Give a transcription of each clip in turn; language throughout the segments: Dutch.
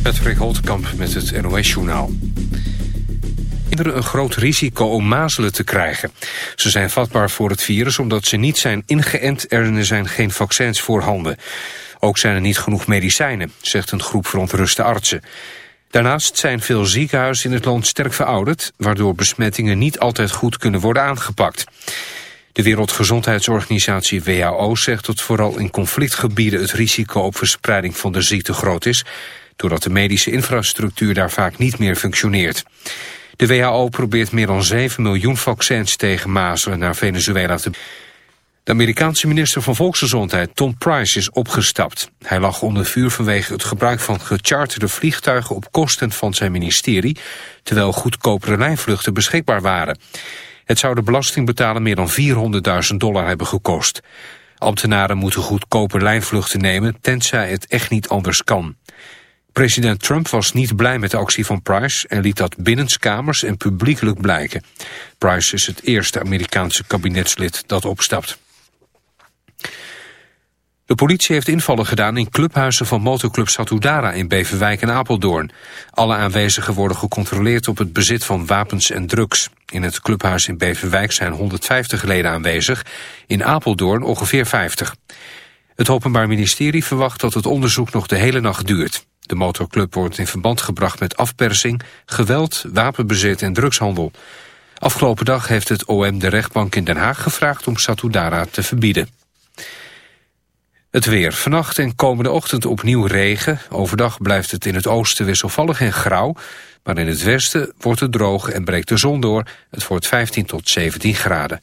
Patrick Holtkamp met het NOS-journaal. Kinderen een groot risico om mazelen te krijgen. Ze zijn vatbaar voor het virus omdat ze niet zijn ingeënt en er zijn geen vaccins voorhanden. Ook zijn er niet genoeg medicijnen, zegt een groep verontruste artsen. Daarnaast zijn veel ziekenhuizen in het land sterk verouderd... waardoor besmettingen niet altijd goed kunnen worden aangepakt. De Wereldgezondheidsorganisatie WHO zegt dat vooral in conflictgebieden... het risico op verspreiding van de ziekte groot is... doordat de medische infrastructuur daar vaak niet meer functioneert. De WHO probeert meer dan 7 miljoen vaccins tegen mazelen naar Venezuela te de Amerikaanse minister van Volksgezondheid Tom Price is opgestapt. Hij lag onder vuur vanwege het gebruik van gecharterde vliegtuigen op kosten van zijn ministerie, terwijl goedkopere lijnvluchten beschikbaar waren. Het zou de belastingbetaler meer dan 400.000 dollar hebben gekost. Ambtenaren moeten goedkope lijnvluchten nemen, tenzij het echt niet anders kan. President Trump was niet blij met de actie van Price en liet dat binnenskamers en publiekelijk blijken. Price is het eerste Amerikaanse kabinetslid dat opstapt. De politie heeft invallen gedaan in clubhuizen van motorclub Satudara in Beverwijk en Apeldoorn. Alle aanwezigen worden gecontroleerd op het bezit van wapens en drugs. In het clubhuis in Beverwijk zijn 150 leden aanwezig, in Apeldoorn ongeveer 50. Het Openbaar Ministerie verwacht dat het onderzoek nog de hele nacht duurt. De motorclub wordt in verband gebracht met afpersing, geweld, wapenbezit en drugshandel. Afgelopen dag heeft het OM de rechtbank in Den Haag gevraagd om Satudara te verbieden. Het weer. Vannacht en komende ochtend opnieuw regen. Overdag blijft het in het oosten wisselvallig en grauw. Maar in het westen wordt het droog en breekt de zon door. Het wordt 15 tot 17 graden.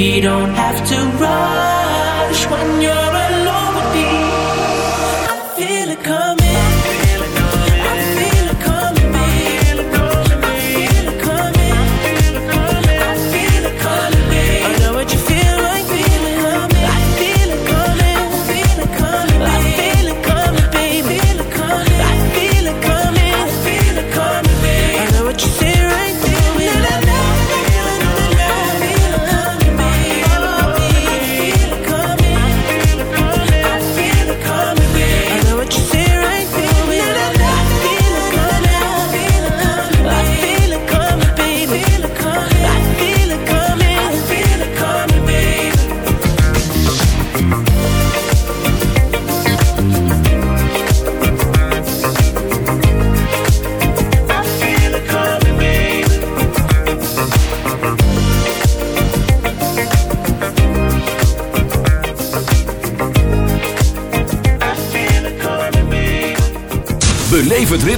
we don't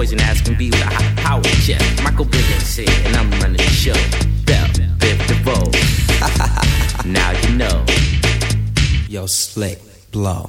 poison ass can be with a hot power chest. Michael Bivens here, and I'm running the show. Bell, Biff DeVoe. now you know. Yo, slick, blow.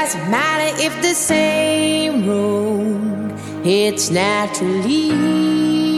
doesn't matter if the same road It's naturally.